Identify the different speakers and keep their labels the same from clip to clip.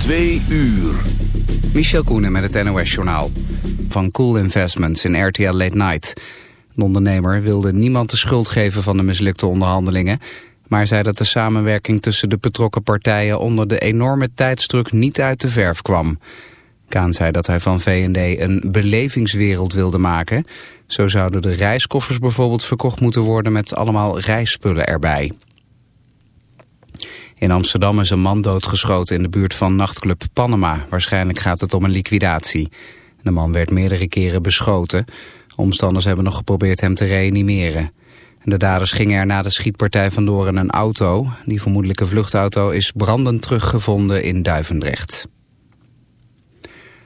Speaker 1: Twee uur.
Speaker 2: Michel Koenen met het NOS-journaal. Van Cool Investments in RTL Late Night. De ondernemer wilde niemand de schuld geven van de mislukte onderhandelingen... maar zei dat de samenwerking tussen de betrokken partijen... onder de enorme tijdsdruk niet uit de verf kwam. Kaan zei dat hij van V&D een belevingswereld wilde maken. Zo zouden de reiskoffers bijvoorbeeld verkocht moeten worden... met allemaal reisspullen erbij. In Amsterdam is een man doodgeschoten in de buurt van nachtclub Panama. Waarschijnlijk gaat het om een liquidatie. De man werd meerdere keren beschoten. Omstanders hebben nog geprobeerd hem te reanimeren. De daders gingen er na de schietpartij vandoor in een auto. Die vermoedelijke vluchtauto is brandend teruggevonden in Duivendrecht.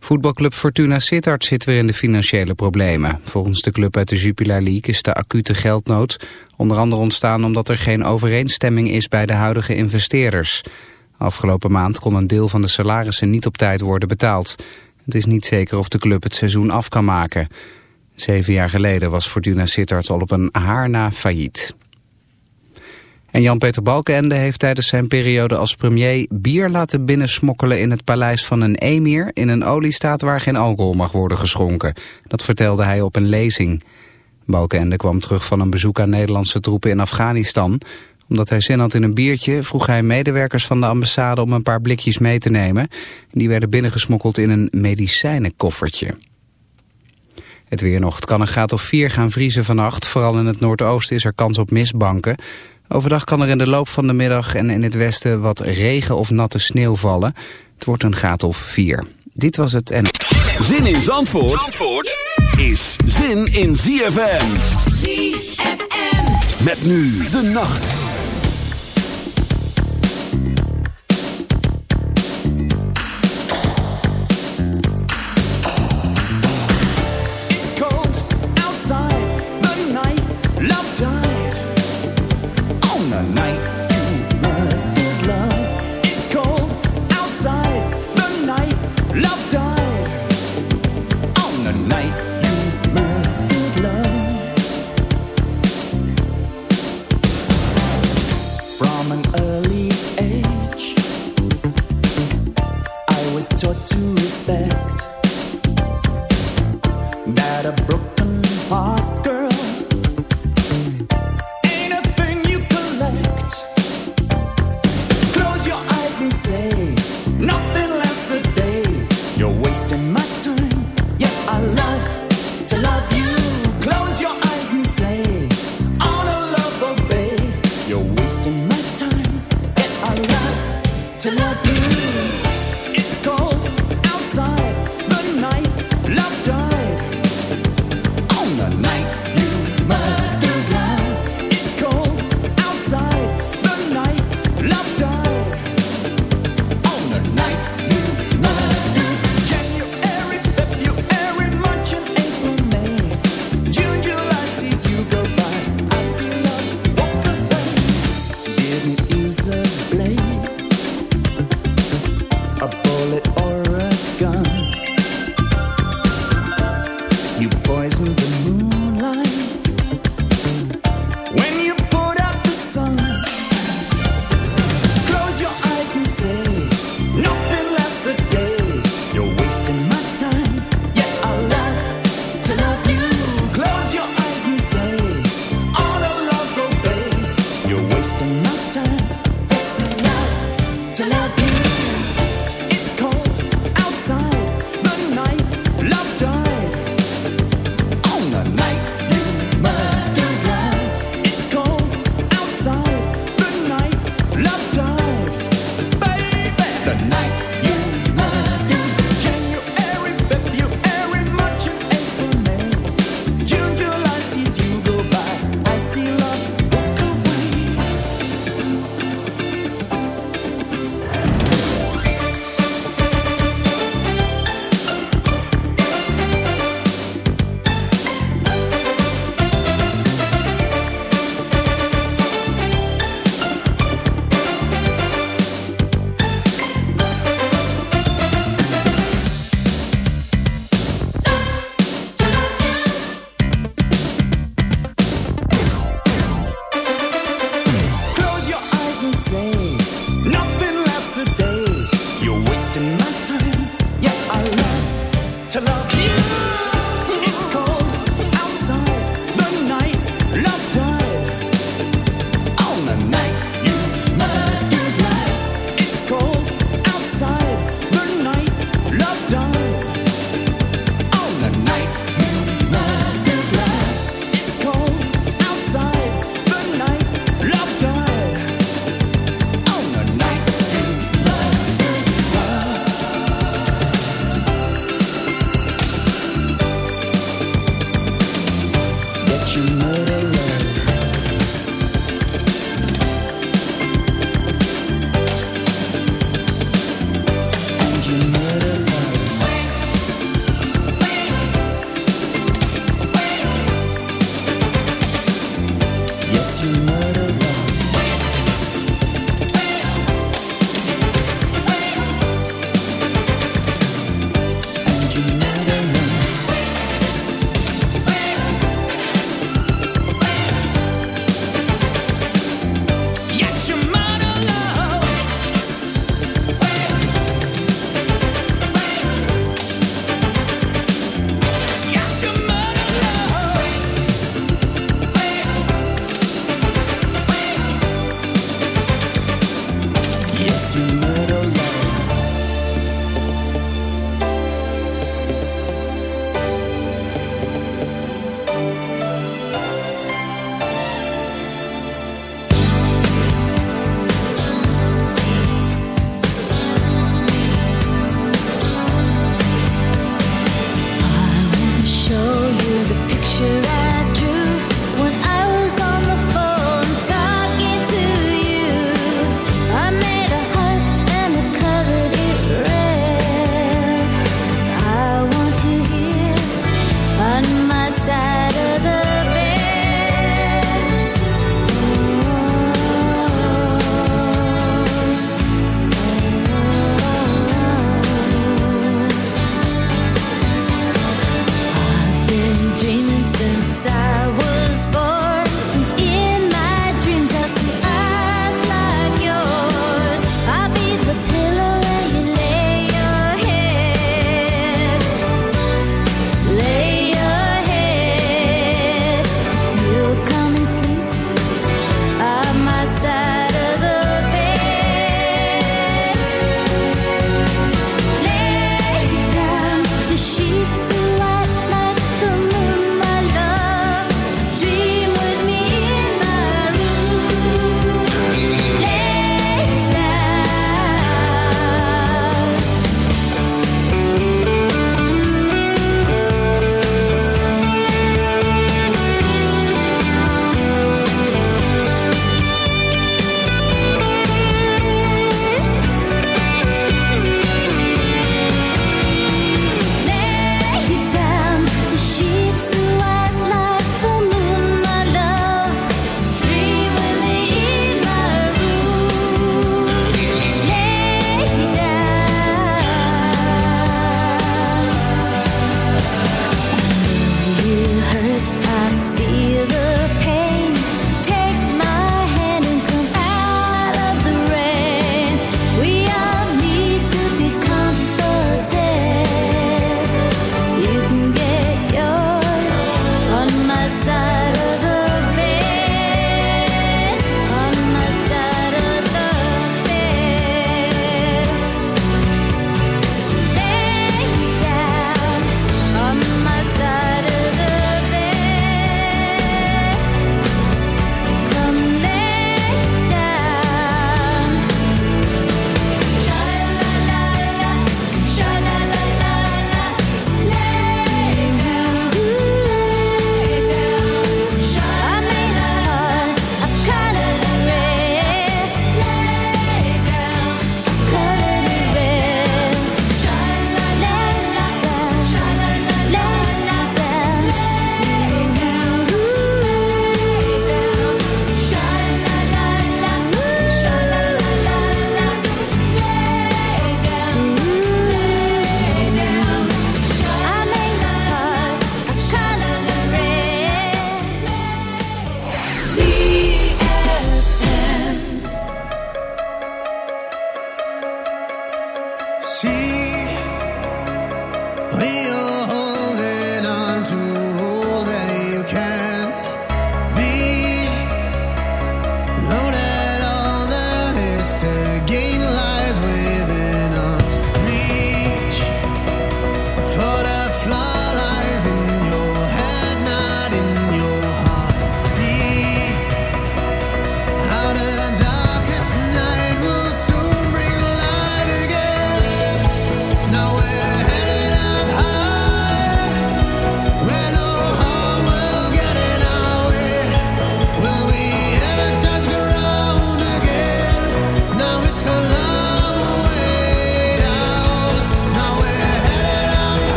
Speaker 2: Voetbalclub Fortuna Sittard zit weer in de financiële problemen. Volgens de club uit de Jupiler League is de acute geldnood onder andere ontstaan omdat er geen overeenstemming is bij de huidige investeerders. Afgelopen maand kon een deel van de salarissen niet op tijd worden betaald. Het is niet zeker of de club het seizoen af kan maken. Zeven jaar geleden was Fortuna Sittard al op een haar na failliet. En Jan-Peter Balkenende heeft tijdens zijn periode als premier bier laten binnensmokkelen in het paleis van een emir in een oliestaat waar geen alcohol mag worden geschonken. Dat vertelde hij op een lezing. Balkenende kwam terug van een bezoek aan Nederlandse troepen in Afghanistan. Omdat hij zin had in een biertje vroeg hij medewerkers van de ambassade om een paar blikjes mee te nemen. Die werden binnengesmokkeld in een medicijnenkoffertje. Het weer nog. Het kan een graad of 4 gaan vriezen vannacht. Vooral in het noordoosten is er kans op mistbanken. Overdag kan er in de loop van de middag en in het westen wat regen of natte sneeuw vallen. Het wordt een graad of 4. Dit was het en...
Speaker 1: Zin in Zandvoort, Zandvoort is zin in ZFM. ZFM. Met nu de nacht.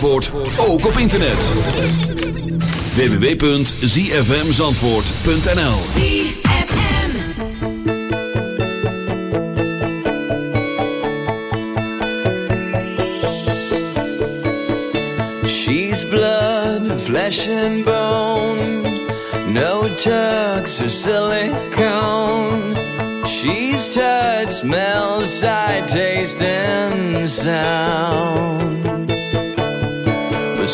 Speaker 3: Zandvoort ook op internet. www.zfmzandvoort.nl
Speaker 4: ZFM
Speaker 5: She's blood, flesh and bone. No tucks or silicone. She's touch, smells, sight, taste and sound.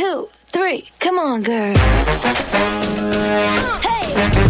Speaker 6: two, three. Come on, girl. Hey.